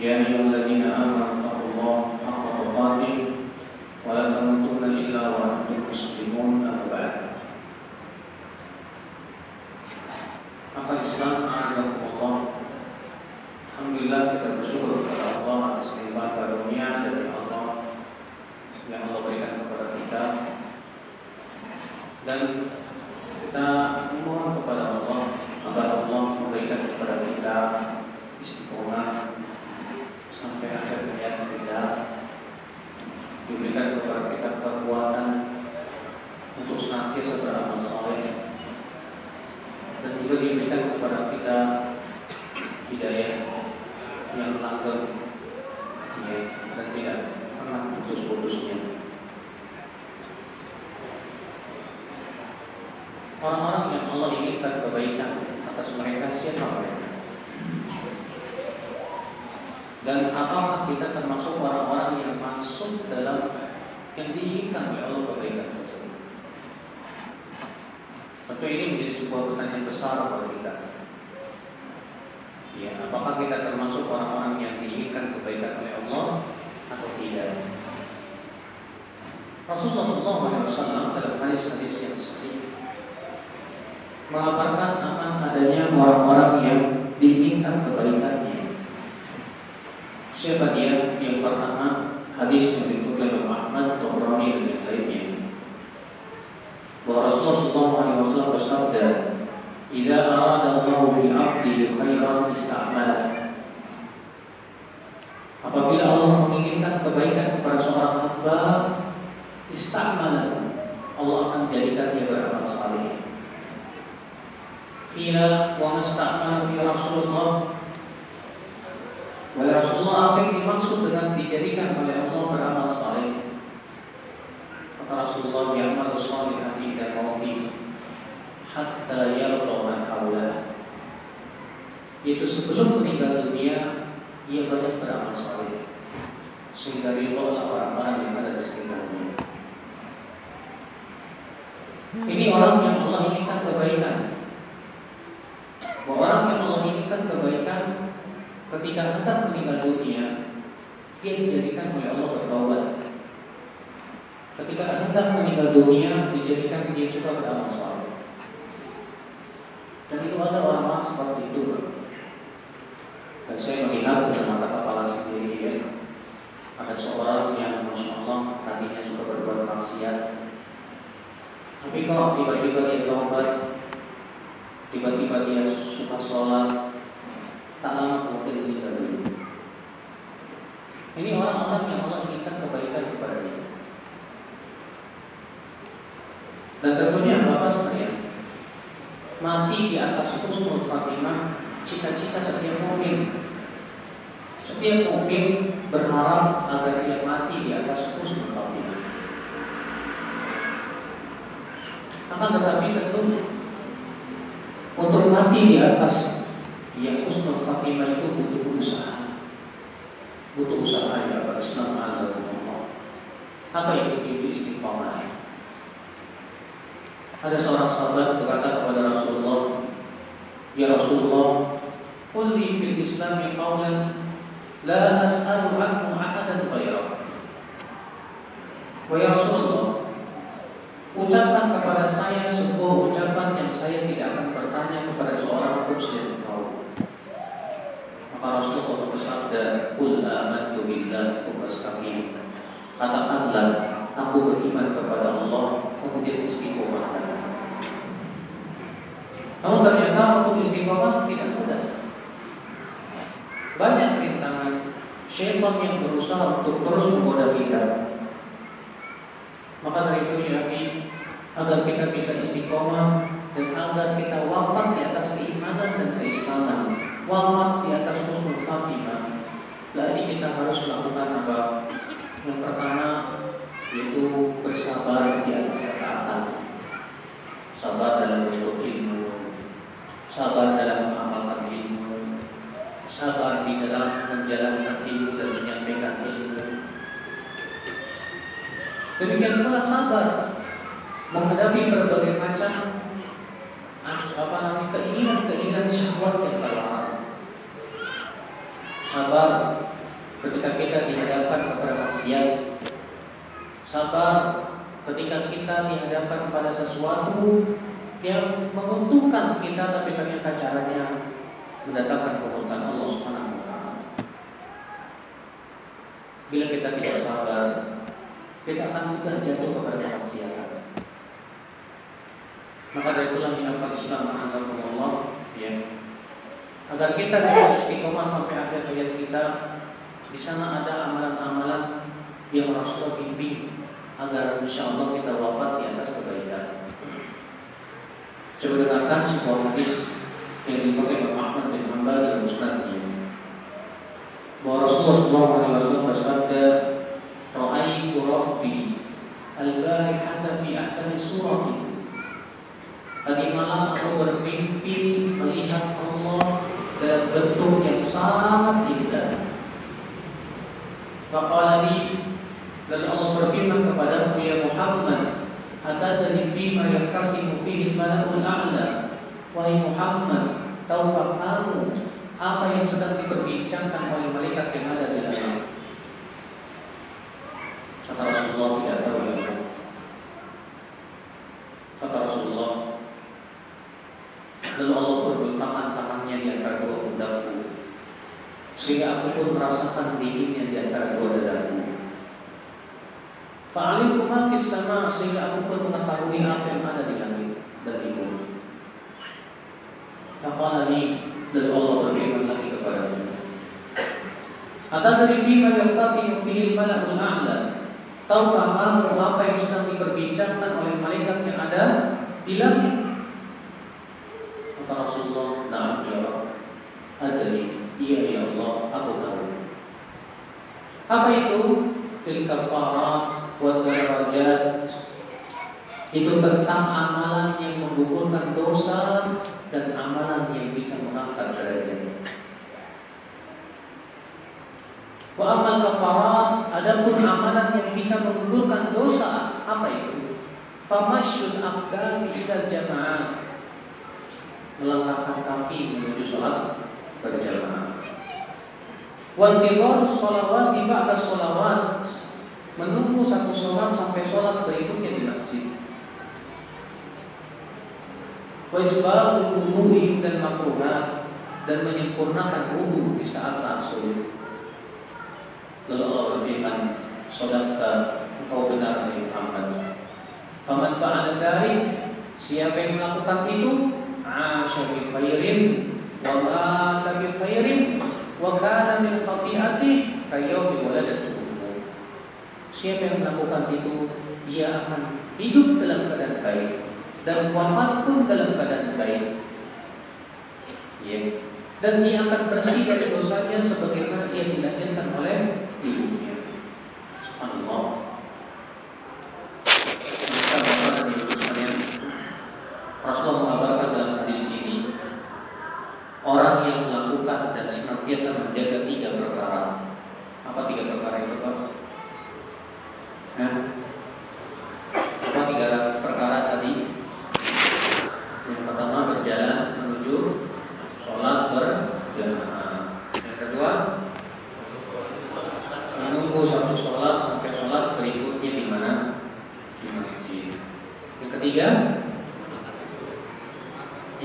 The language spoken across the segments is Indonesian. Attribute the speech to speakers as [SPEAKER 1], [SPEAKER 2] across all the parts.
[SPEAKER 1] يا أيها الذين آمنوا Dan apakah kita termasuk orang-orang yang masuk dalam yang diinginkan oleh Allah kebaikan tersebut? Tentu ini menjadi sebuah pertanyaan besar bagi kita. Ya, apakah kita termasuk orang-orang yang diinginkan kebaikan oleh Allah atau tidak? Rasulullah SAW dalam hadis-hadis yang sahih mengabarkan akan adanya orang-orang yang diinginkan kebaikannya. Siapa dia? Yang pertama hadis yang dikutip oleh Ahmad, Tabrani dan yang lainnya. Bahwa Rasulullah SAW bersabda, "Jika arada Allah bi 'abdi khairan ista'malah." Apabila Allah menginginkan kebaikan kepada seorang hamba, ista'malah. Allah akan jadikan dia beramal saleh. Qila wa masta'malu ya Rasulullah Wahai Rasulullah, apa yang dimaksud dengan dijadikan oleh Allah beramal saleh? Kata Rasulullah, "Ya'malu shalihan inda mauti hatta yalqa man hawlah." Yaitu sebelum meninggal dunia, ia banyak beramal saleh sehingga ridholah orang-orang yang ada di sekitarnya. Ini orang yang Allah inginkan kebaikan. Bahwa orang yang Allah inginkan kebaikan ketika hendak meninggal dunia, dia dijadikan oleh Allah bertaubat. Ketika hendak meninggal dunia, dijadikan dia suka beramal saleh. Dan itu ada orang-orang seperti itu. Dan saya melihat dengan mata kepala sendiri ya, ada seorang yang masya Allah tadinya suka berbuat maksiat, tapi kok tiba-tiba dia taubat, tiba-tiba dia suka sholat, tak lama kemudian meninggal. Ini orang-orang yang Allah inginkan kebaikan kepada dia. Dan tentunya Bapak sekalian, mati di atas husnul khatimah cita-cita setiap mukmin. Setiap mukmin berharap agar dia mati di atas husnul khatimah. Akan tetapi tentu untuk mati di atas yang husnul khatimah itu butuh usaha. Butuh usaha ya Pak Islam azza Apa itu itu istiqomah? Ada seorang sahabat berkata kepada Rasulullah, "Ya Rasulullah, qul li fil Islam qawlan la as'alu anhu ahadan ghairak." Wahai Rasulullah, ucapkan kepada saya sebuah ucapan yang saya tidak akan bertanya kepada seorang pun selain engkau. Maka Rasulullah bersabda, "Qul amantu billah tsumastaqim." Katakanlah, aku beriman kepada Allah, kemudian istiqomah. Namun ternyata untuk istiqomah tidak mudah. Banyak rintangan syaitan yang berusaha untuk terus menggoda kita. Maka dari itu ya, agar kita bisa istiqomah dan agar kita wafat di atas keimanan dan keislaman, wafat di atas husnul khatimah, la Yang pertama yaitu bersabar di atas ketaatan. Sabar dalam menuntut ilmu, sabar dalam mengamalkan ilmu, sabar di dalam menjalankan ilmu dan menyampaikan ilmu. Demikian pula sabar menghadapi berbagai macam apa namanya keinginan-keinginan syahwat yang terlarang. Sabar ketika kita dihadapkan kepada maksiat. Sabar ketika kita dihadapkan pada sesuatu yang menguntungkan kita tapi ternyata caranya mendatangkan kemurkaan Allah Subhanahu wa taala. Bila kita tidak sabar, kita akan mudah jatuh kepada kemaksiatan. Maka dari itulah minafal Islam Allah ya. Agar kita bisa istiqomah sampai akhir hayat kita di sana ada amalan-amalan yang Rasulullah bimbing agar insya Allah kita wafat di atas kebaikan. Coba dengarkan sebuah hadis yang dipakai Imam Ahmad bin Hanbal dalam musnadnya. Bahwa Rasulullah SAW bersabda, "Ra'aitu Rabbi al-barihata fi ahsani surati Tadi malam aku bermimpi melihat Allah dalam bentuk yang sangat indah. Faqala dan Allah berfirman kepadaku ya Muhammad, atadri bima yahtasimu fihi al-mala'ul a'la. Wahai Muhammad, tahukah kamu apa yang sedang diperbincangkan oleh malaikat yang ada di dalam? Kata Rasulullah tidak tahu ya Kata Rasulullah Lalu Allah berbentakan tangannya di antara dua pundakku Sehingga aku pun merasakan dinginnya di antara dua dadaku Fa'alimku mafis sama Sehingga aku pun mengetahui apa yang ada di langit dan di bumi. Faqalani Lalu Allah berfirman lagi kepadaku dari fima yahtasimu fihi malakul a'la? Tahukah kamu apa yang sedang diperbincangkan oleh malaikat yang ada di langit Kata Rasulullah, "Na'am ya Rabb." Adri, iya ya Allah, aku tahu. Apa itu? Fil kafarat wa darajat. Itu tentang amalan yang menggugurkan dosa dan amalan yang bisa mengangkat derajat. Wa amal kafarat, adapun amalan yang bisa menggugurkan dosa, apa itu? Famasyul aqdami ila jamaah melangkahkan kaki menuju sholat berjamaah. Wantiron sholawat tiba atas sholawat menunggu satu sholat sampai sholat berikutnya di masjid. Waisbal wudu'i dan makruhat dan menyempurnakan wudhu di saat-saat sulit. Lalu Allah berfirman, "Sadaqta, engkau benar Nabi Muhammad." Faman dzalik, siapa yang melakukan itu, asha bi khairin bi khairin wa kana min khati'ati kayyawmi waladatu Siapa yang melakukan itu Ia akan hidup dalam keadaan baik Dan wafat pun dalam keadaan baik. Ya. Dan dia akan bersih dari dosanya Sebagaimana ia dilahirkan oleh ibunya. Subhanallah dan senantiasa menjaga tiga perkara. Apa tiga perkara itu, Pak? Nah, apa tiga perkara tadi? Yang pertama berjalan menuju sholat berjamaah. Yang kedua menunggu satu sholat sampai sholat berikutnya di mana? Di masjid. Yang ketiga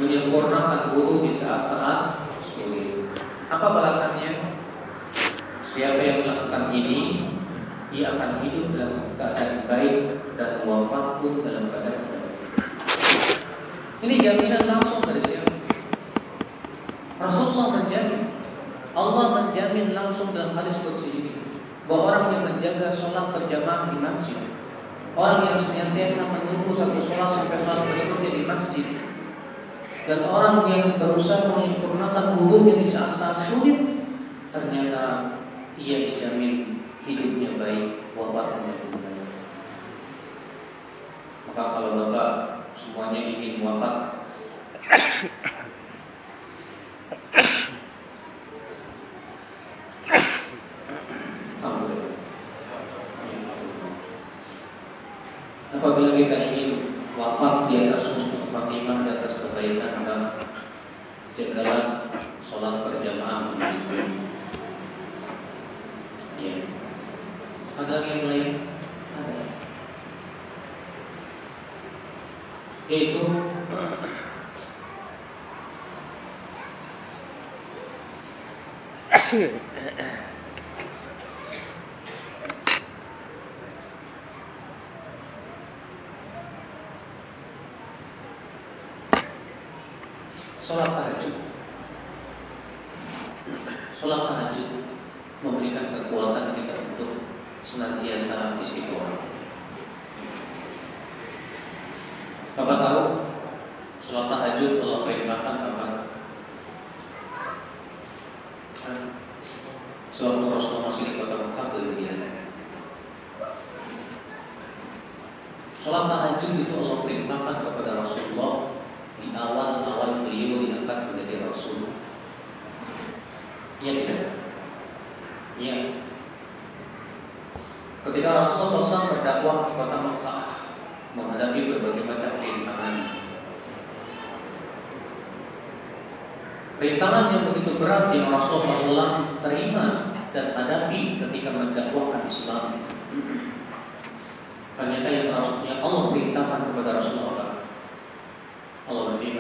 [SPEAKER 1] menyempurnakan wudhu di saat-saat sulit. Apa balasannya? Siapa yang melakukan ini, ia akan hidup dalam keadaan baik dan wafat pun dalam keadaan baik. Ini jaminan langsung dari siapa? Rasulullah menjamin, Allah menjamin langsung dalam hadis qudsi ini bahwa orang yang menjaga sholat berjamaah di masjid, orang yang senantiasa menunggu satu sholat sampai sholat berikutnya di masjid, dan orang yang berusaha menyempurnakan wudhunya di saat-saat sulit ternyata ia dijamin hidupnya baik, wafatnya pun baik. Maka kalau bapak semuanya ingin wafat Apabila kita ingin wafat di atas husnul khatimah di atas kebaikan maka jagalah sholat berjamaah di masjid. Ya. Ada yang lain? Ada. Sholat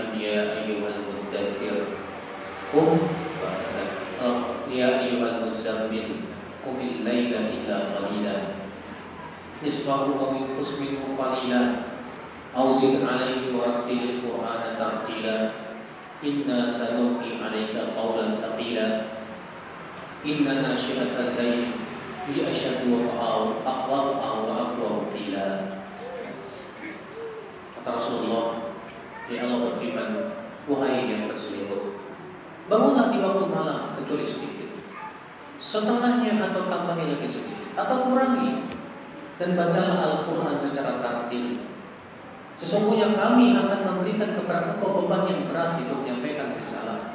[SPEAKER 1] من يا أيها المدثر. قم يا أيها المزمل. قم الليل إلا قليلا. نصفه أو انقص منه قليلا. أو زد عليه ورتل القرآن ترتيلا. إنا سنلقي عليك قولا ثقيلا. إن ناشئة الليل هي أشد وأقوى وأقوى قيلا kata Rasulullah Ya Allah berfirman, wahai yang berselimut, bangunlah di waktu malam kecuali sedikit. Setengahnya atau tambahi lagi sedikit atau kurangi dan bacalah Al-Quran secara tartil. Sesungguhnya kami akan memberikan kepada engkau beban yang berat untuk menyampaikan risalah.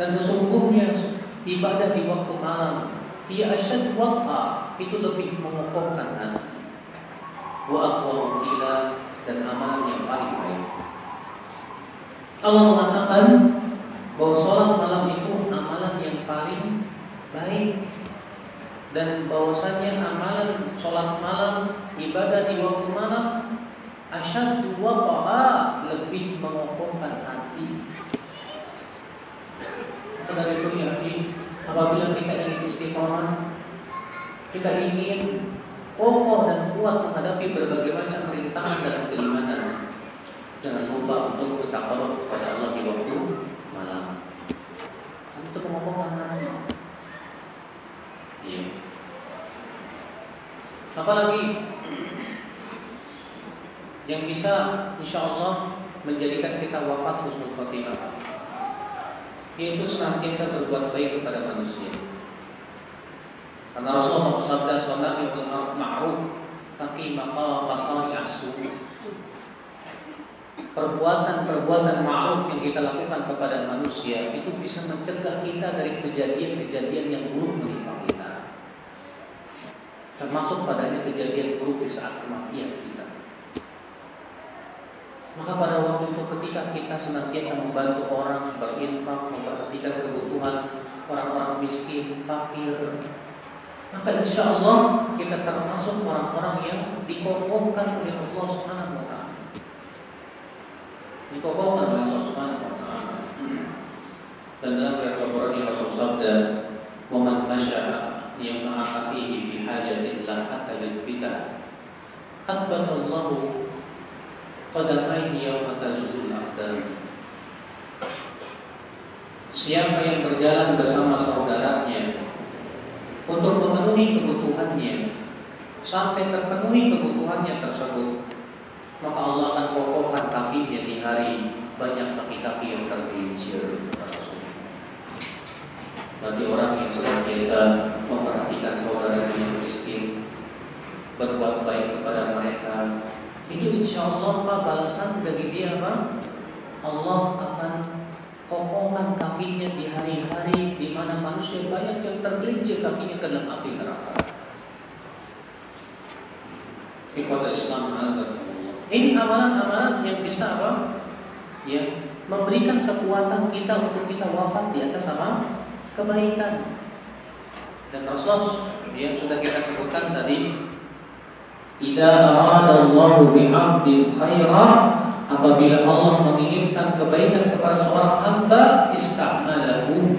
[SPEAKER 1] Dan sesungguhnya ibadah di waktu malam ia asyad wa'a itu lebih mengokohkan hati. Wa aqwa dan amalan yang paling baik. Allah mengatakan bahwa sholat malam itu amalan yang paling baik dan bahwasanya amalan sholat malam ibadah di waktu malam asyad dua paha lebih mengokohkan hati. Saudara ya, apabila kita ingin istiqomah, kita ingin kokoh dan kuat menghadapi berbagai macam rintangan dalam keimanan. Bertakarut kepada Allah di waktu malam. Untuk mengokohkan hati. Iya. Apalagi yang bisa insya Allah menjadikan kita wafat husnul khotimah yaitu senantiasa berbuat baik kepada manusia. Karena Rasulullah bersabda, "Salat itu ma'ruf, tapi maka pasal asu." Perbuatan-perbuatan ma'ruf yang kita lakukan kepada manusia itu bisa mencegah kita dari kejadian-kejadian yang buruk menimpa kita. Termasuk padanya kejadian buruk di saat kematian kita. Maka pada waktu itu ketika kita senantiasa membantu orang berinfak, memperhatikan kebutuhan orang-orang miskin, fakir, maka insya Allah kita termasuk orang-orang yang dikokohkan oleh Allah Subhanahu dikokohkan oleh Allah Subhanahu wa taala. Dan dalam riwayat Al-Qur'an Rasul sabda, "Wa man akhihi fi la hatta yuthbita." Yawma aqdam. Siapa yang berjalan bersama saudaranya untuk memenuhi kebutuhannya sampai terpenuhi kebutuhannya tersebut maka Allah akan kokohkan kakinya di hari banyak kaki-kaki yang tergelincir. Bagi orang yang senantiasa memperhatikan saudaranya berbuat baik kepada mereka, itu insya Allah apa balasan dari dia apa? Allah akan kokohkan kakinya di hari-hari di mana manusia banyak yang tergelincir kakinya ke dalam api neraka. Ikhwatul Islam Ini amalan-amalan yang bisa apa? Ya, memberikan kekuatan kita untuk kita wafat di atas sama kebaikan. Dan Rasulullah yang sudah kita sebutkan tadi, "Idza arada Allahu bi'abdin khaira" apabila Allah menginginkan kebaikan kepada seorang hamba, istamalahu.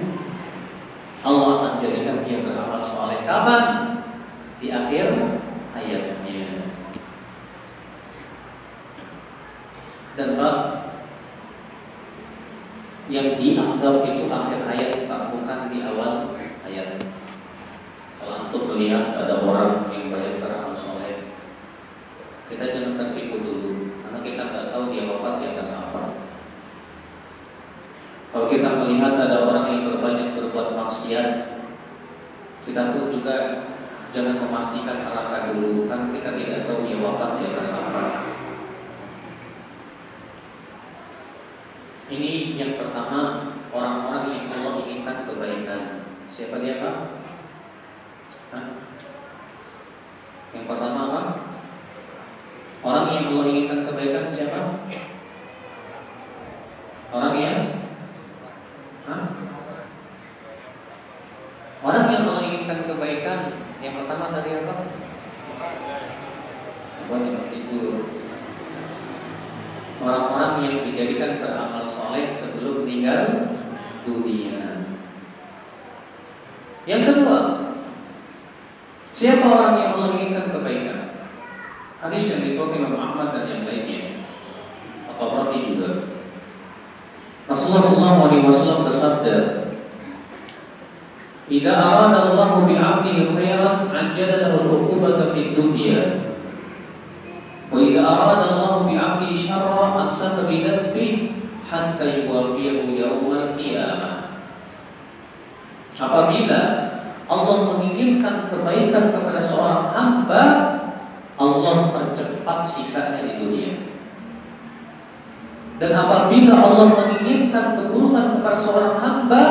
[SPEAKER 1] Allah akan jadikan dia beramal saleh. Kapan? Di akhir hayatnya. Dan yang dianggap itu akhir hayat Pak bukan di awal hayat. Kalau untuk melihat ada orang yang banyak beramal soleh, kita jangan tertipu dulu karena kita nggak tahu dia wafat di atas apa. Kalau kita melihat ada orang yang berbanyak berbuat maksiat, kita pun juga jangan memastikan arahkan dulu kan kita tidak tahu dia wafat di atas apa. Ini yang pertama orang-orang yang Allah inginkan kebaikan. Siapa dia Pak? Hah? Yang pertama apa? Orang yang Allah inginkan kebaikan siapa? Orang yang Hah? Orang yang Allah inginkan kebaikan Yang pertama dari apa? Apa yang tidur orang-orang yang dijadikan beramal meninggal dunia. Yang kedua, siapa orang yang menginginkan kebaikan? Hadis yang dikutip oleh Ahmad dan yang lainnya atau berarti juga. Rasulullah SAW bersabda, "Jika arad Allah bi abdi khairan, ajadalah rukubat fi dunia." Wa jika arad Allah bi abdi syarra, absat bi dunia. hatta yuwafiyahu yaumal qiyamah. Apabila Allah menginginkan kebaikan kepada seorang hamba, Allah percepat siksanya di dunia. Dan apabila Allah menginginkan keburukan kepada seorang hamba,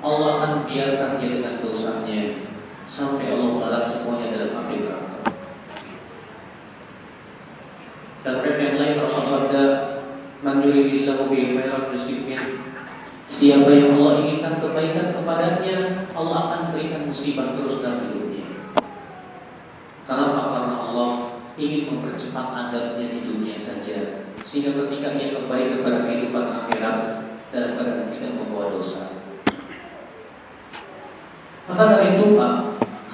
[SPEAKER 1] Allah akan biarkan dia dengan dosanya sampai Allah balas semuanya dalam api neraka. Dan yang lain Rasulullah "Man yuridillahu bihi khairan yusibin." Siapa yang Allah inginkan kebaikan kepadanya, Allah akan berikan musibah terus dalam hidupnya. Kenapa? Karena Allah ingin mempercepat adabnya di dunia saja, sehingga ketika dia kembali kepada kehidupan akhirat dalam keadaan tidak membawa dosa. Maka dari itu Pak,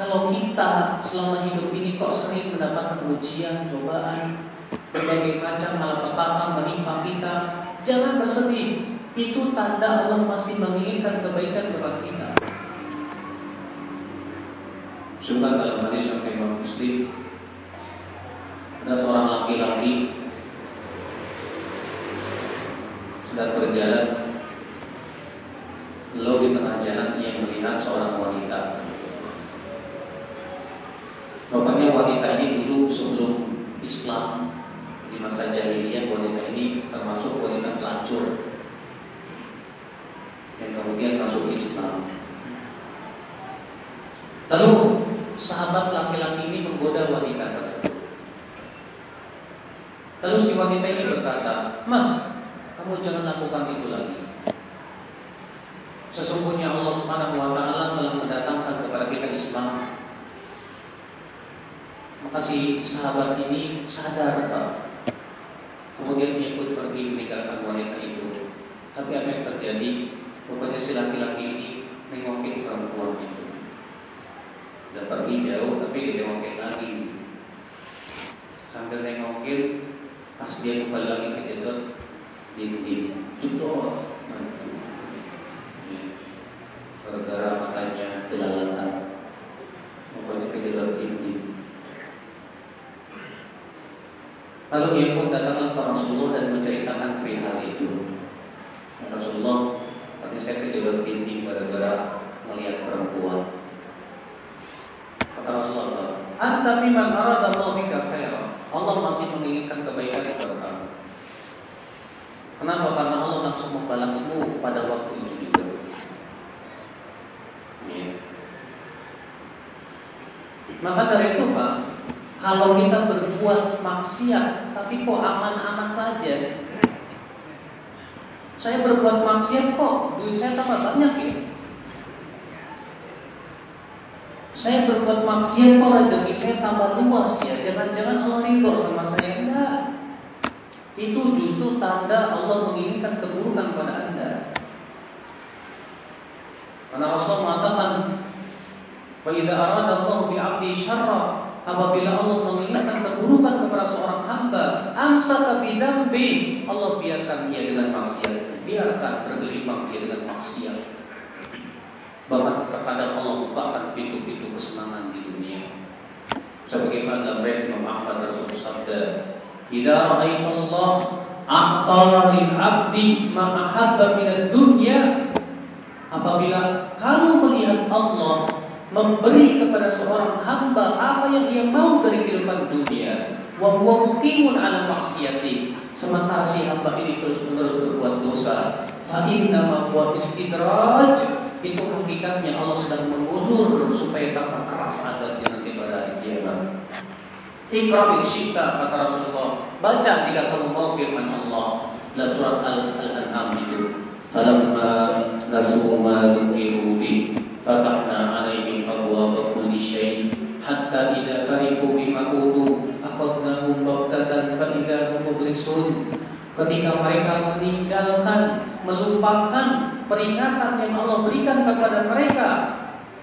[SPEAKER 1] kalau kita selama hidup ini kok sering mendapatkan ujian, cobaan, berbagai macam malapetaka menimpa kita, jangan bersedih. Itu tanda Allah masih menginginkan kebaikan kepada kita. Suka dalam hadis yang Imam Muslim ada seorang laki-laki sedang berjalan lalu di tengah jalan ia melihat seorang wanita. Rupanya wanita ini dulu sebelum Islam di masa jahiliyah wanita ini termasuk wanita pelacur yang kemudian masuk Islam. Lalu sahabat laki-laki ini menggoda wanita tersebut. Lalu si wanita ini berkata, "Mah, kamu jangan lakukan itu lagi. Sesungguhnya Allah Subhanahu wa taala telah mendatangkan kepada kita Islam." Maka si sahabat ini sadar, Pak, Kemudian dia pun pergi meninggalkan wanita itu. Tapi apa yang terjadi? Rupanya si laki-laki ini nengokin perempuan itu. Dan pergi jauh tapi nengokin lagi. Sambil nengokin, pas dia kembali lagi ke jedot, dinding, jedot. Gara-gara matanya telalatan. Pokoknya kejedot dinding. Lalu dia pun datang ke Rasulullah dan menceritakan perihal itu. Ya Rasulullah, tapi saya kejebat pinting gara-gara melihat perempuan. Kata Rasulullah, Anta tapi man Allah bika. Allah masih menginginkan kebaikan kepada kamu. Kenapa? Karena Allah langsung membalasmu pada waktu itu juga. Ya. Maka dari itu Pak, kalau kita berbuat maksiat, tapi kok aman-aman saja, saya berbuat maksiat kok, duit saya tambah banyak ya. Saya berbuat maksiat kok rezeki saya tambah luas ya. Jangan-jangan Allah ridho sama saya enggak. Itu justru tanda Allah menginginkan keburukan pada Anda. Karena Rasul mengatakan, "Wa idza Allah bi 'abdi syarra" Apabila Allah menginginkan keburukan kepada seorang hamba, amsaka bidambi, Allah biarkan dia dengan maksiat, biarkan bergelimang dia dengan maksiat. Bahkan terkadang Allah bukakan pintu-pintu kesenangan di dunia. Sebagaimana dalam Imam Ahmad Rasul sabda, "Idza ra'aita Allah a'ta lil 'abdi ma ahabba min dunya Apabila kamu melihat Allah memberi kepada seorang hamba apa yang dia mau dari kehidupan dunia. Wa huwa muqimun ala maksiati. Sementara si hamba ini terus-menerus berbuat dosa. Fa inna ma huwa istidraj itu hakikatnya Allah sedang mengulur supaya tambah keras adabnya nanti pada hari kiamat. Ikra syi'ta kata Rasulullah. Baca jika kamu mau firman Allah. Dalam surat Al-An'am itu. Falamma nasu ma dzukiru bi fatahna alaihim kulli syai hatta idza farihu bima utu akhadnahum baghtatan fa idza hum mublisun ketika mereka meninggalkan melupakan peringatan yang Allah berikan kepada mereka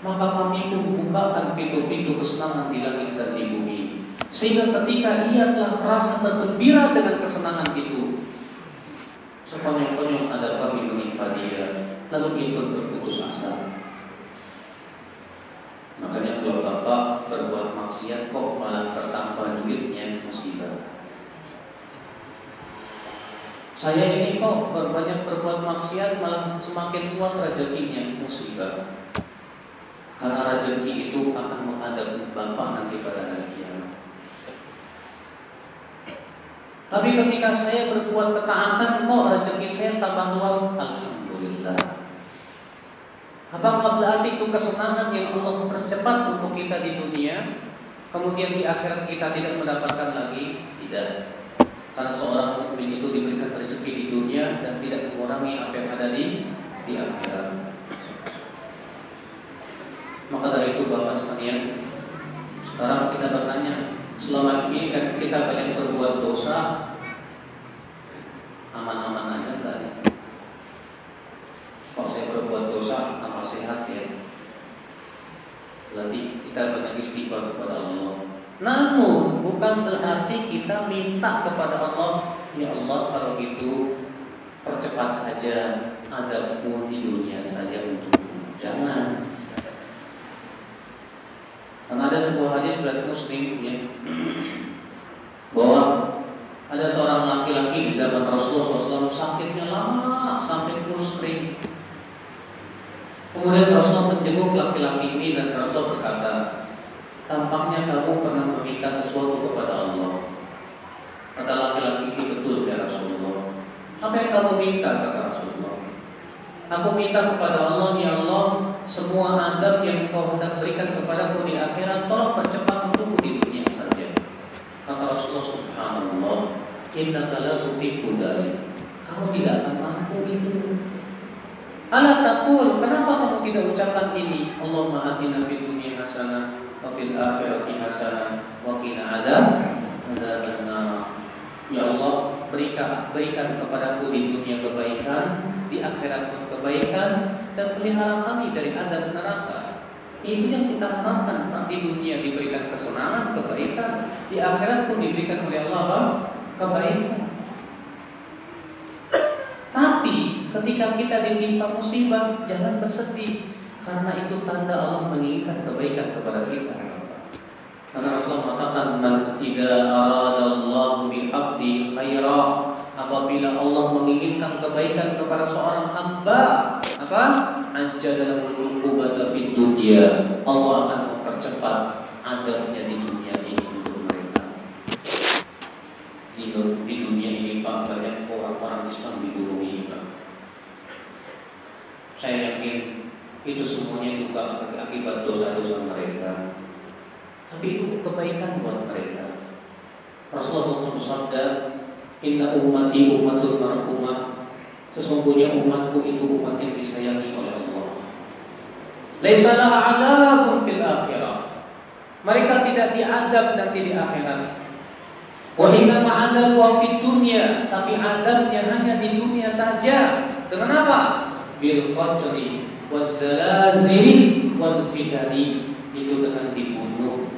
[SPEAKER 1] maka kami pun bukakan pintu-pintu kesenangan di langit dan di bumi. Sehingga ketika ia telah merasa bergembira dengan kesenangan itu sekonyong-konyong ada kami menimpa dia. Lalu pun berputus asa Makanya kalau bapak berbuat maksiat kok malah bertambah duitnya musibah. Saya ini kok banyak berbuat maksiat malah semakin luas rezekinya musibah. Karena rezeki itu akan menghadap bapak nanti pada hari kiamat. Tapi ketika saya berbuat ketaatan kok rezeki saya tambah luas, alhamdulillah. Apakah berarti itu kesenangan yang Allah percepat untuk kita di dunia, kemudian di akhirat kita tidak mendapatkan lagi? Tidak. Karena seorang mukmin itu diberikan rezeki di dunia dan tidak mengurangi apa yang ada di di akhirat. Maka dari itu Bapak sekalian, sekarang kita bertanya, selama ini kan kita banyak berbuat dosa, aman-aman aja enggak? Kalau saya berbuat dosa tambah sehat ya. Berarti kita banyak istighfar kepada Allah. Namun bukan berarti kita minta kepada Allah, ya Allah kalau gitu percepat saja adabmu di dunia saja untukmu. Jangan. Karena ada sebuah hadis berarti muslim ya, bahwa ada seorang laki-laki di zaman Rasulullah SAW sakitnya lama sampai kurus kering. Kemudian Rasulullah menjenguk laki-laki ini dan Rasul berkata, tampaknya kamu pernah meminta sesuatu kepada Allah. Kata laki-laki ini betul ya Rasulullah. Apa yang kamu minta kata Rasulullah? Aku minta kepada Allah ya Allah semua adab yang kau hendak berikan kepadaku di akhirat tolong percepat untukku di dunia saja. Kata Rasulullah Subhanallah, Inna la tutiku Kamu tidak akan mampu itu. Ala takul, kenapa kamu tidak ucapkan ini? Allahumma atina fid dunya hasanah wa fil akhirati hasanah wa qina adzab. Ya Allah, berikan berikan kepadaku di dunia kebaikan, di akhirat pun kebaikan dan pelihara kami dari adab neraka. Itu yang kita harapkan. Di dunia diberikan kesenangan, kebaikan Di akhirat pun diberikan oleh Allah kebaikan Tapi ketika kita ditimpa musibah, jangan bersedih. Karena itu tanda Allah menginginkan kebaikan kepada kita. Karena Rasulullah mengatakan man idza aradallahu bi 'abdi khaira apabila Allah menginginkan kebaikan kepada seorang hamba apa? Ajjala lahu uqubata fid dunya. Allah akan mempercepat adabnya di dunia di, dunia ini Pak banyak orang-orang Islam dibohongi Pak. Saya yakin itu semuanya juga akibat dosa-dosa mereka. Tapi itu kebaikan buat mereka. Rasulullah SAW bersabda, Inna ummati ummatul marhumah Sesungguhnya umatku itu umat yang disayangi oleh Allah Laisalah azabun fil akhirah Mereka tidak diadab nanti di akhirat Wa inna ma'adabu fid dunya, tapi adabnya hanya di dunia saja. Dengan apa? Bil qadri waz zalazil wal fitani. Itu dengan dibunuh,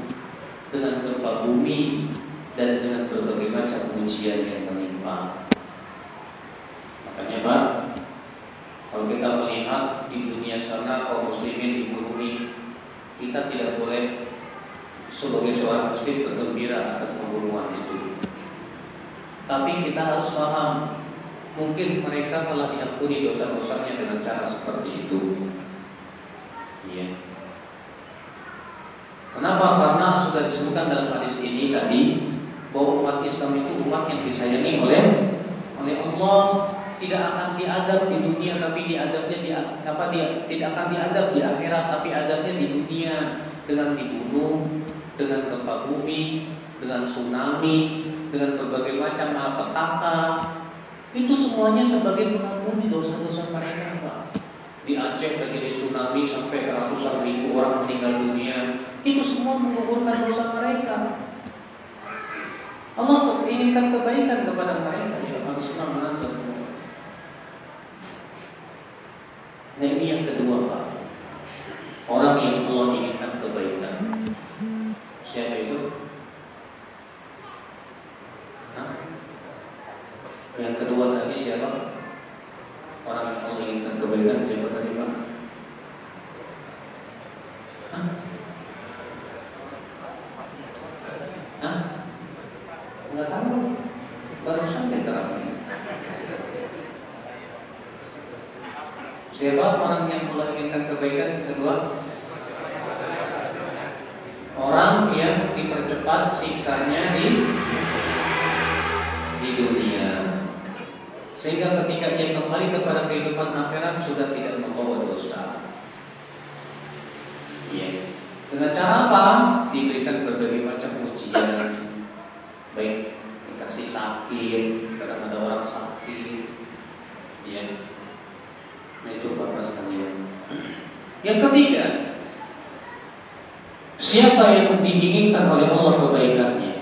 [SPEAKER 1] dengan gempa bumi, dan dengan berbagai macam ujian yang menimpa. Makanya Pak, kalau kita melihat di dunia sana kaum muslimin dibunuhi, kita tidak boleh sebagai seorang muslim bergembira atas pembunuhan itu. Tapi kita harus paham, mungkin mereka telah diampuni dosa-dosanya dengan cara seperti itu. Iya. Kenapa? Karena sudah disebutkan dalam hadis ini tadi bahwa umat Islam itu umat yang disayangi oleh oleh Allah tidak akan diadab di dunia tapi diadabnya di apa dia tidak akan diadab di akhirat tapi adabnya di dunia dengan dibunuh dengan gempa bumi dengan tsunami dengan berbagai macam malapetaka. Itu semuanya sebagai pengampuni dosa-dosa mereka Pak. Di Aceh terjadi tsunami sampai ratusan ribu orang meninggal dunia. Itu semua menggugurkan dosa mereka. Allah inginkan kebaikan kepada mereka ya harus menang semua. Nah ini yang kedua Pak Orang yang Allah inginkan kebaikan Siapa itu? Hah? Yang kedua tadi siapa? Orang yang Allah inginkan kebaikan siapa tadi Pak? Hah? Hah? Enggak tahu. Baru saja terakhir. Siapa orang yang Allah inginkan kebaikan kedua? Orang yang dipercepat siksanya di di dunia. Sehingga ketika dia kembali kepada kehidupan akhirat sudah tidak membawa dosa. Iya. Dengan cara apa? Diberikan berbagai macam ujian baik dikasih sakit kadang ada orang sakit ya nah itu bapak sekalian yang ketiga siapa yang diinginkan oleh Allah kebaikannya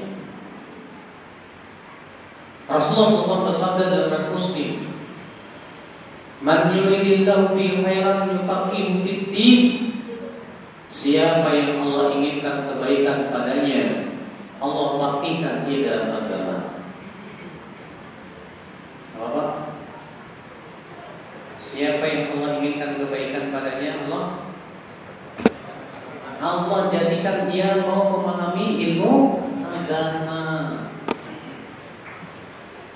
[SPEAKER 1] Rasulullah SAW bersabda dalam Muslim Man yuridillahu bi khairan Siapa yang Allah inginkan kebaikan padanya Allah fakihkan dia dalam agama. Apa? Siapa yang Allah inginkan kebaikan padanya Allah Allah jadikan dia mau memahami ilmu agama.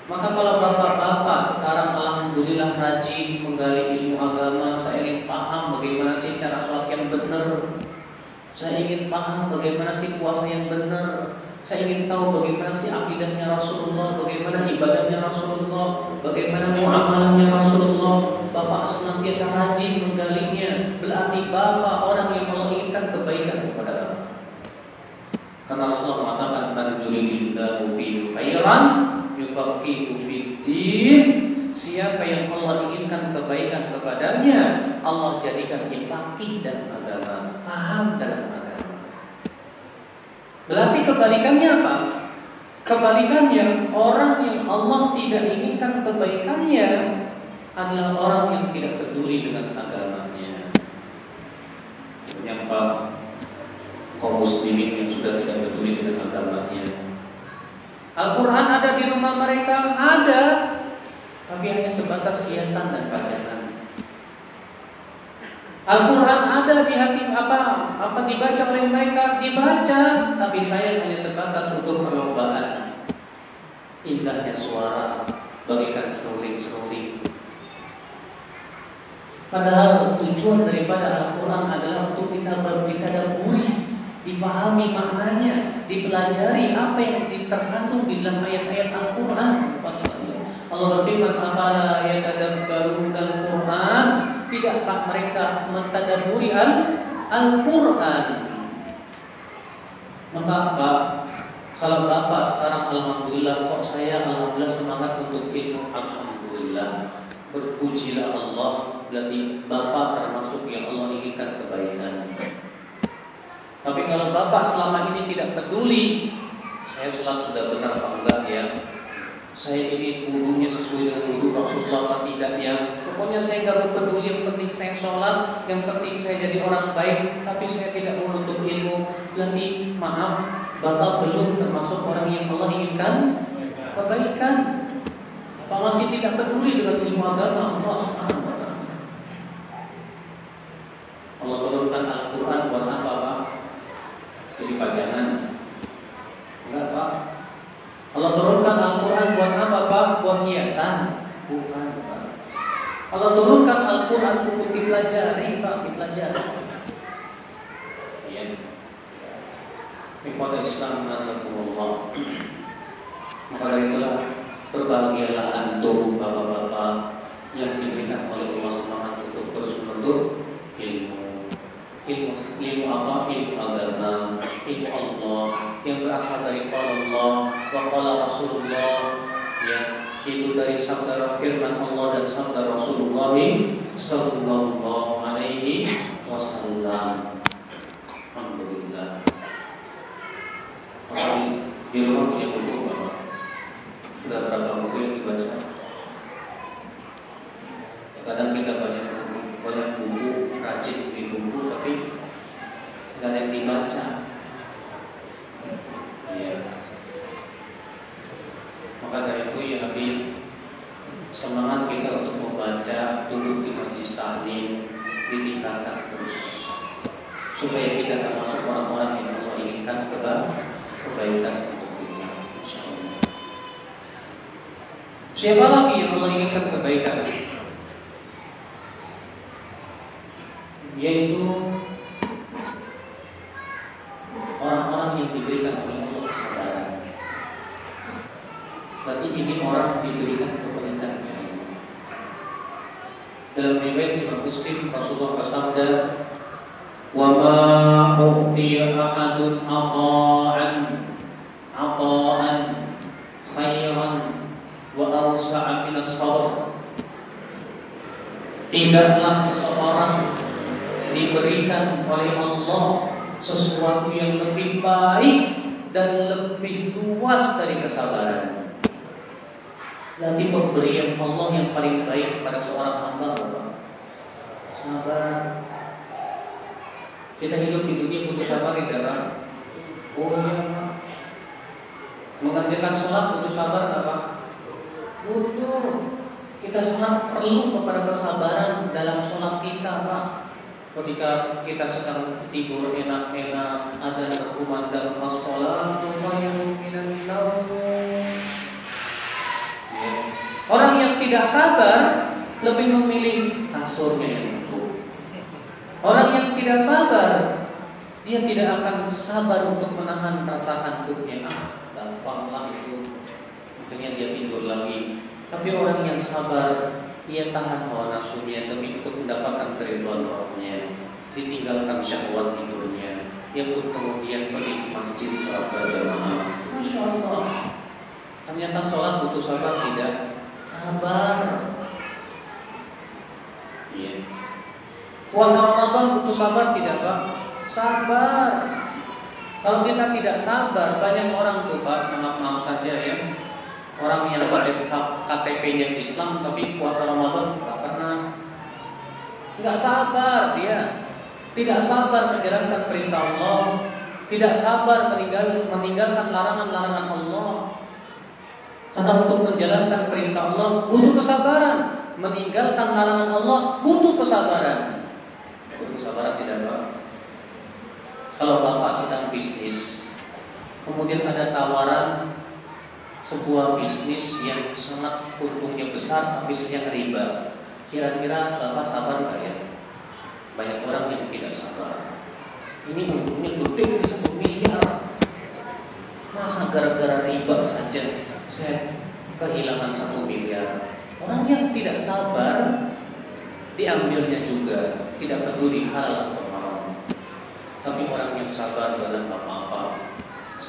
[SPEAKER 1] Maka kalau bapak-bapak sekarang alhamdulillah rajin menggali ilmu agama, saya ingin paham bagaimana sih cara sholat yang benar. Saya ingin paham bagaimana sih puasa yang benar. Saya ingin tahu bagaimana sih akidahnya Rasulullah, bagaimana ibadahnya Rasulullah, bagaimana muamalahnya Rasulullah. Bapak senantiasa rajin menggalinya. Berarti Bapak orang yang Allah inginkan kebaikan kepada Bapak. Karena Rasulullah mengatakan man yuridillahu bi khairan yufaqihu fiddin. Siapa yang Allah inginkan kebaikan kepadanya, Allah jadikan dia faqih dalam agama, paham dalam agama. Berarti kebalikannya apa? Kebalikannya orang yang Allah tidak inginkan kebaikannya adalah orang yang tidak peduli dengan agamanya. Menyapa kaum muslimin yang sudah tidak peduli dengan agamanya. Al-Quran ada di rumah mereka, ada, tapi hanya sebatas hiasan dan bacaan. Al-Quran ada di hati apa apa dibaca oleh mereka dibaca, tapi saya hanya sebatas untuk perlombaan. Indahnya suara bagaikan seruling-seruling. Padahal tujuan daripada Al-Quran adalah untuk kita bertadaburi, dipahami maknanya, dipelajari apa yang terkandung di dalam ayat-ayat Al-Quran. Allah berfirman, "Afala yatadabbaruna al-Quran?" Tidakkah mereka mentadaburi al Al-Quran. Maka Pak, kalau Bapak sekarang Alhamdulillah, kok saya Alhamdulillah semangat untuk ilmu Alhamdulillah. Berpujilah Allah, berarti Bapak termasuk yang Allah inginkan kebaikan. Tapi kalau Bapak selama ini tidak peduli, saya sholat sudah benar apa enggak ya? Saya ini wudhunya sesuai dengan wudhu Rasulullah atau tidak ya. Pokoknya saya nggak peduli yang penting saya sholat yang penting saya jadi orang baik tapi saya tidak menuntut ilmu. Berarti maaf bapak belum termasuk orang yang Allah inginkan. Kebaikan. Apa masih tidak peduli dengan ilmu agama Allah subhanahu ta'ala. Allah turunkan Al-Quran buat apa Pak? Jadi pajangan Enggak Pak Allah turunkan Al-Quran buat apa Pak? Buat hiasan? Bukan Pak. Allah turunkan Al-Quran untuk dipelajari Pak, dipelajari. Iya. Ikhwata Islam Nazakumullah Maka dari itulah Berbahagialah antum Bapak-bapak Yang diberikan oleh Allah semangat Untuk terus menuntut ilmu ilmu ilmu apa? Ilmu agama ilmu Allah yang berasal dari Allah wa qala Rasulullah ya itu dari sabda firman Allah dan sabda Rasulullah sallallahu alaihi wasallam. Di rumah punya buku Bapak. Sudah berapa buku yang dibaca? Kadang kita banyak tapi nggak ada yang dibaca. Ya maka dari itu ya Nabi semangat kita untuk membaca duduk di majlis taklim ditingkatkan terus. Supaya kita termasuk orang-orang yang Allah inginkan kebaikan untuk kita Siapa lagi yang Allah inginkan kebaikan? Yaitu orang-orang yang diberikan oleh Allah kesabaran. Berarti ini orang diberikan kebaikan Dalam riwayat Imam Muslim Rasulullah bersabda, "Wa ma u'tiya ahadun ata'an ata'an khairan wa awsa'a min as-sabr." Tidaklah seseorang diberikan oleh Allah sesuatu yang lebih baik dan lebih luas dari kesabaran. Nanti pemberian Allah yang paling baik kepada seorang hamba apa? Sabar. Kita hidup di dunia butuh sabar tidak Pak? Oh iya Mengerjakan sholat butuh sabar apa? Butuh. Kita sangat perlu kepada kesabaran dalam sholat kita Pak ketika kita sedang tidur enak-enak ada berkumandang ya. Orang yang tidak sabar lebih memilih kasurnya yang empuk. Orang yang tidak sabar dia tidak akan sabar untuk menahan rasa kantuknya. Ah, gampanglah itu. Akhirnya dia tidur lagi. Tapi orang yang sabar ia tahan hawa nafsunya demi untuk mendapatkan keriduan rohnya ditinggalkan syahwat tidurnya ia pun kemudian pergi ke masjid sholat berjamaah. Masya Allah ternyata sholat butuh sabar tidak? Sabar. Iya. Puasa Ramadan butuh sabar tidak Pak? Sabar. Kalau kita tidak sabar banyak orang tuh Pak maaf maaf saja ya Orang yang KTP-nya Islam tapi puasa Ramadan nggak pernah, nggak sabar dia, tidak sabar menjalankan perintah Allah, tidak sabar meninggal, meninggalkan larangan-larangan Allah. Karena untuk menjalankan perintah Allah butuh kesabaran, meninggalkan larangan Allah butuh kesabaran. Butuh kesabaran tidak Pak? Kalau Bapak sedang bisnis, kemudian ada tawaran sebuah bisnis yang sangat untungnya besar tapi yang riba. Kira-kira Bapak sabar nggak ya? Banyak orang yang tidak sabar. Ini untungnya gede satu miliar. Masa gara-gara riba saja saya kehilangan satu miliar? Orang yang tidak sabar diambilnya juga, tidak peduli halal atau haram. Tapi orang yang sabar dalam apa-apa,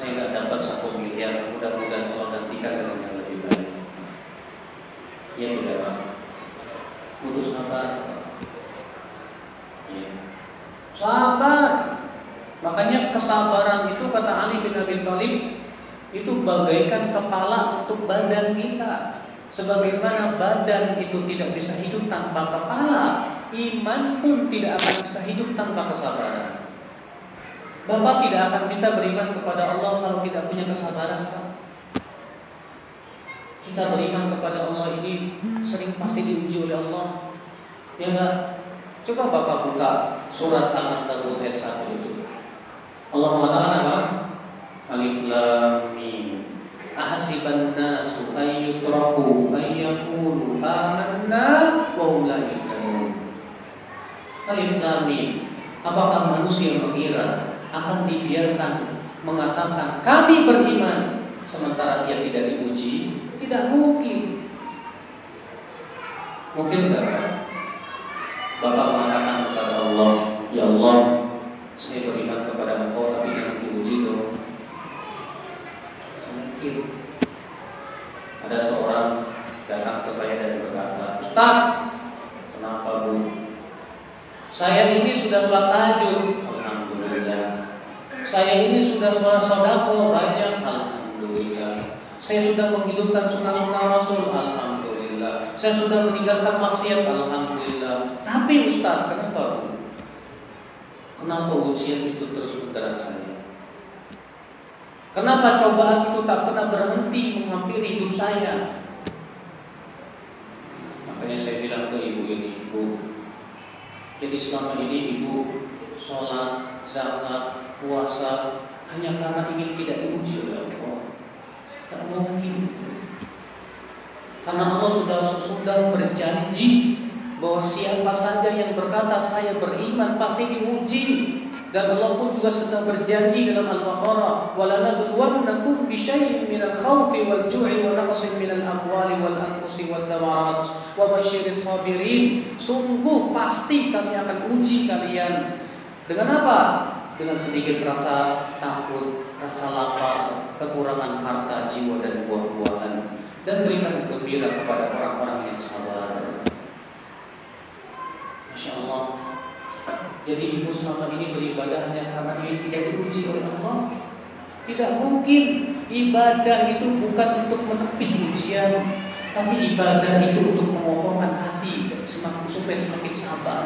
[SPEAKER 1] saya nggak dapat satu miliar, mudah-mudahan Allah gantikan dengan yang lebih baik. Ya tidak Pak. Butuh sabar. Ya. Sabar. Makanya kesabaran itu kata Ali bin Abi Thalib itu bagaikan kepala untuk badan kita. Sebagaimana badan itu tidak bisa hidup tanpa kepala, iman pun tidak akan bisa hidup tanpa kesabaran. Bapak tidak akan bisa beriman kepada Allah kalau tidak punya kesabaran. Kita beriman kepada Allah ini sering pasti diuji oleh Allah. Ya enggak? Coba Bapak buka surat Al-Ankabut ayat 1 itu. Allah mengatakan apa? Alif Lam Mim. Ahasiban nasu ayyutraku ayyakulu amanna wa hum la yuftanun. Alif Lam Mim. Apakah manusia mengira akan dibiarkan mengatakan kami beriman sementara dia tidak diuji? Tidak mungkin. Mungkin enggak? Bapak mengatakan kepada Allah, Ya Allah, saya beriman kepada engkau tapi jangan diuji dong. Mungkin. Ada seorang datang ke saya dan berkata, Ustaz, kenapa bu? Saya ini sudah sholat tahajud, Alhamdulillah. Saya ini sudah sholat sodako banyak, Alhamdulillah. Saya sudah menghidupkan sunnah-sunnah Rasul, Alhamdulillah. Saya sudah meninggalkan maksiat, Alhamdulillah. Tapi Ustaz, kenapa? Kenapa ujian itu terus menderat saya? Kenapa cobaan itu tak pernah berhenti menghampiri hidup saya? Makanya saya bilang ke ibu ini, ibu, jadi selama ini ibu sholat, zakat, puasa hanya karena ingin tidak diuji oleh Allah. Tak mungkin. Karena Allah sudah sudah berjanji bahwa siapa saja yang berkata saya beriman pasti diuji. Dan Allah pun juga sedang berjanji dalam Al-Baqarah, "Walanabluwannakum bisyai'in minal khawfi wal ju'i wa naqsin minal amwali wal anfusi wal thamarat wa sabirin." Sungguh pasti kami akan uji kalian. Dengan apa? Dengan sedikit rasa takut, rasa lapar, kekurangan harta, jiwa dan buah-buahan dan berikan gembira kepada orang-orang yang sabar. Masya Allah. Jadi ibu selama ini beribadah hanya karena ingin tidak diuji oleh Allah. Tidak mungkin ibadah itu bukan untuk menepis ujian, tapi ibadah itu untuk mengokohkan hati semakin supaya semakin sabar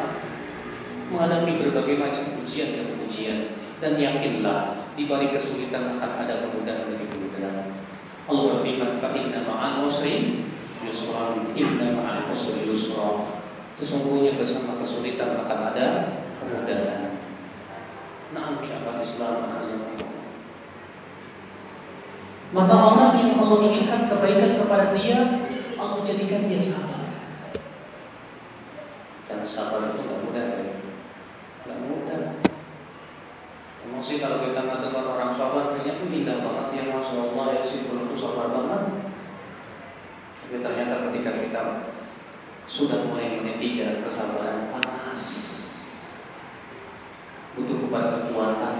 [SPEAKER 1] menghadapi berbagai macam ujian dan ujian dan yakinlah di balik kesulitan akan ada kemudahan demi kemudahan. Allah berfirman, "Fa inna ma'al usri yusra, inna ma'al usri yusra." Sesungguhnya bersama kesulitan akan ada kemudahan. Naam bi akal Islam Maka orang yang Allah inginkan kebaikan kepada dia, Allah jadikan dia sabar. Dan sabar itu tidak mudah ya. Tidak mudah. Emang sih kalau kita nggak dengar orang sabar, kayaknya itu indah banget ya, masya Allah ya sih belum itu sabar banget. Tapi ternyata ketika kita sudah mulai meniti jalan kesabaran panas, butuh kepada kekuatan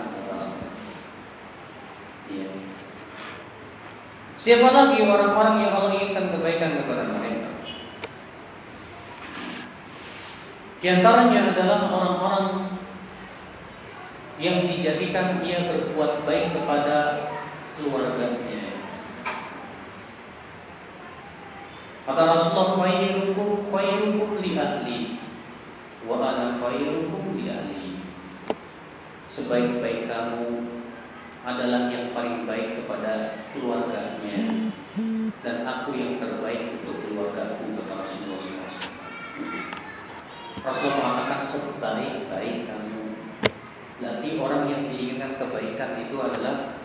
[SPEAKER 1] Iya. Siapa lagi orang-orang yang Allah inginkan kebaikan kepada mereka? Di antaranya adalah orang-orang yang dijadikan ia berbuat baik kepada keluarganya. Kata Rasulullah khairukum khairukum li ahli wa ana khairukum li ahli. Sebaik-baik kamu adalah yang paling baik kepada dan aku yang terbaik untuk keluargaku kata Rasulullah SAW. Rasulullah mengatakan sebaik-baik kamu. Berarti orang yang diinginkan kebaikan itu adalah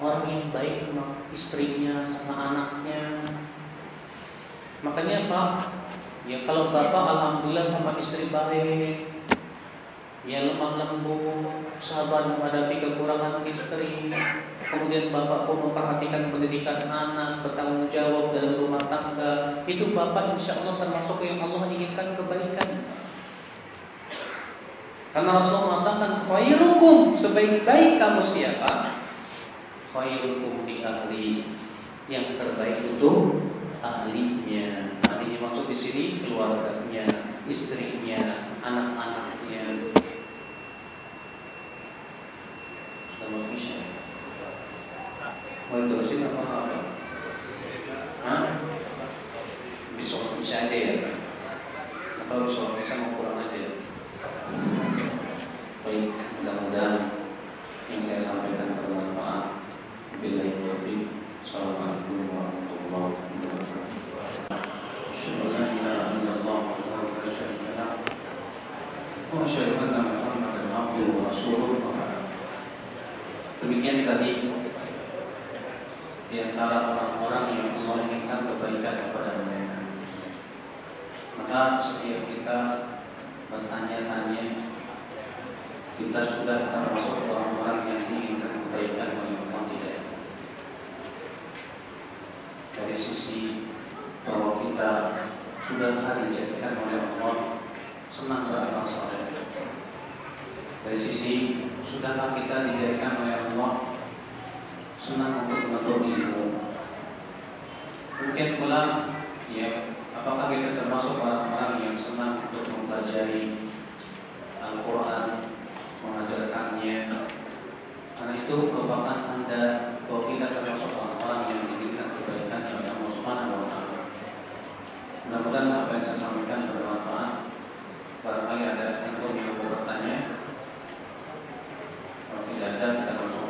[SPEAKER 1] orang yang baik sama istrinya, sama anaknya. Makanya Pak, ya kalau Bapak alhamdulillah sama istri baik, ya lemah lembut, sabar menghadapi kekurangan istri, kemudian Bapak pun memperhatikan pendidikan anak, bertanggung jawab dalam rumah tangga, itu Bapak insya Allah termasuk yang Allah inginkan kebaikan. Karena Rasulullah mengatakan khairukum sebaik-baik kamu siapa? Khairukum di ahli yang terbaik untuk ahlinya. Ahlinya maksud di sini keluarganya, istrinya, anak-anaknya. Sudah masuk terusin apa apa? Hah? Bisa bisa aja ya, Kalau bisa bisa mau kurang aja. Baik, mudah-mudahan yang saya sampaikan bermanfaat. Bila taufiq. Assalamualaikum warahmatullahi wabarakatuh. Asyhadu an la ilaha illallah wa la syarika lah. Wa asyhadu anna Muhammadan abduhu wa rasuluh. Demikian tadi di antara orang-orang yang Allah inginkan kebaikan kepada mereka. Maka setiap kita bertanya-tanya kita sudah termasuk orang-orang yang diinginkan kebaikan oleh Allah tidak dari sisi bahwa kita sudah dijadikan oleh Allah senang beramal saleh dari sisi sudahkah kita dijadikan oleh Allah senang untuk menuntut ilmu mungkin pula ya apakah kita termasuk orang-orang yang senang untuk mempelajari Al-Quran mengajarkannya karena itu merupakan tanda bahwa kita termasuk orang-orang yang diinginkan kebaikan yang Allah Subhanahu wa taala. Mudah-mudahan apa yang saya sampaikan bermanfaat. Barangkali ada yang mau bertanya. Kalau tidak ada, kita langsung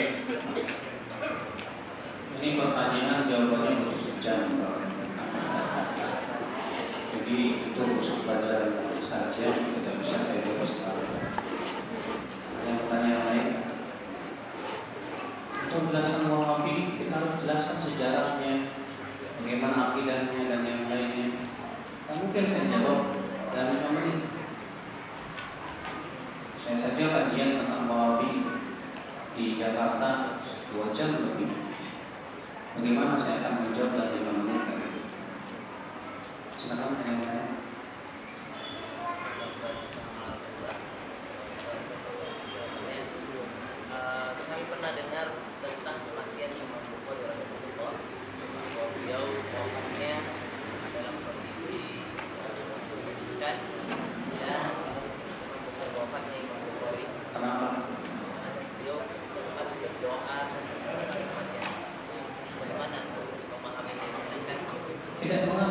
[SPEAKER 1] Kita doa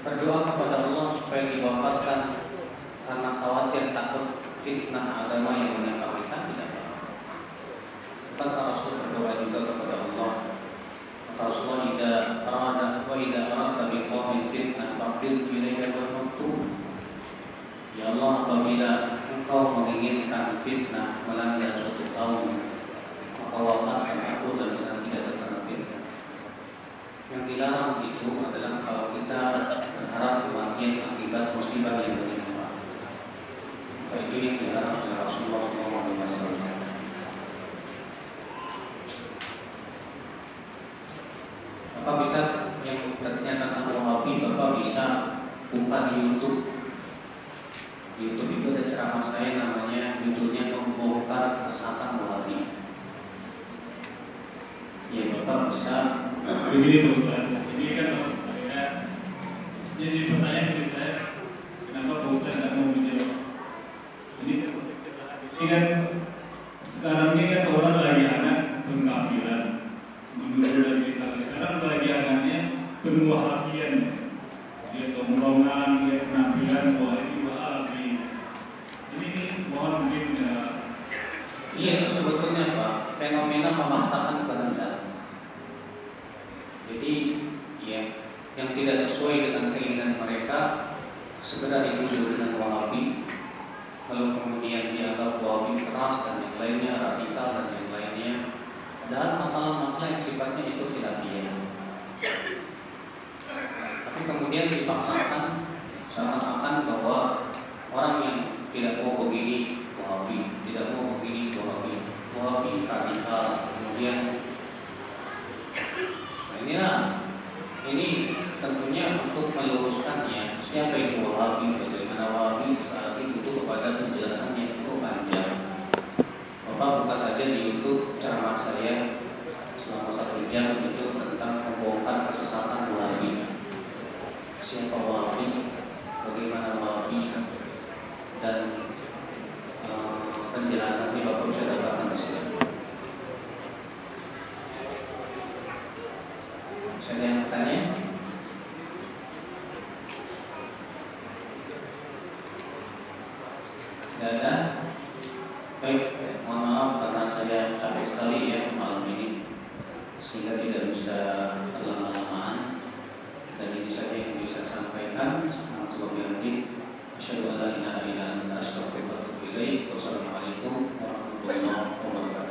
[SPEAKER 1] Berdoa kepada Allah supaya diwafatkan karena khawatir takut fitnah agama yang menimpa kita tidak apa. Rasul berdoa juga kepada Allah. Kata Rasul jika rada wa ida arata bi qawmin fitnah faqil ilayya wa. Ya Allah apabila engkau menginginkan fitnah melanda suatu kaum maka wafatkan aku dan yang dilarang itu adalah kalau kita berharap kematian akibat musibah yang menimpa. Maka itu yang dilarang oleh Rasulullah SAW. Bapak bisa yang bertanya tentang wahabi, Bapak bisa buka di YouTube. Di YouTube itu ada ceramah saya namanya judulnya membongkar kesesatan wahabi.
[SPEAKER 2] Begini Pak Ustaz, ini kan maksud saya. Jadi pertanyaan dari saya, kenapa Pak Ustaz tidak mau menjawab? Ini kan ini kan sekarang ini kan orang lagi anak pengkafiran menuju lagi kalau sekarang lagi anaknya penwahabian dia tongkrongan dia penampilan wahabi wahabi ini mohon mungkin uh,
[SPEAKER 1] Iya itu sebetulnya Pak fenomena memaksakan kehendak. Jadi ya yang tidak sesuai dengan keinginan mereka segera dituduh dengan Wahabi, lalu kemudian dianggap Wahabi keras dan yang lainnya radikal dan yang lainnya. Dan masalah-masalah yang sifatnya itu khilafiyah. Tapi kemudian dipaksakan seakan-akan bahwa orang yang tidak mau begini Wahabi, tidak mau begini Wahabi, Wahabi radikal, kemudian nah inilah ini tentunya untuk meluruskannya siapa itu Wahabi, bagaimana Wahabi berarti butuh kepada penjelasan yang cukup panjang. Bapak buka saja di YouTube ceramah saya selama satu jam itu tentang membongkar kesesatan Wahabi. Siapa Wahabi, bagaimana Wahabi, dan eh, penjelasannya Bapak bisa dapatkan di sini. Saya ada yang bertanya? Baik, mohon maaf karena saya capek sekali ya malam ini. Sehingga tidak bisa lama-lamaan. Dan ini saja yang bisa sampaikan. Assalamualaikum warahmatullahi wabarakatuh. Wassalamualaikum warahmatullahi wabarakatuh.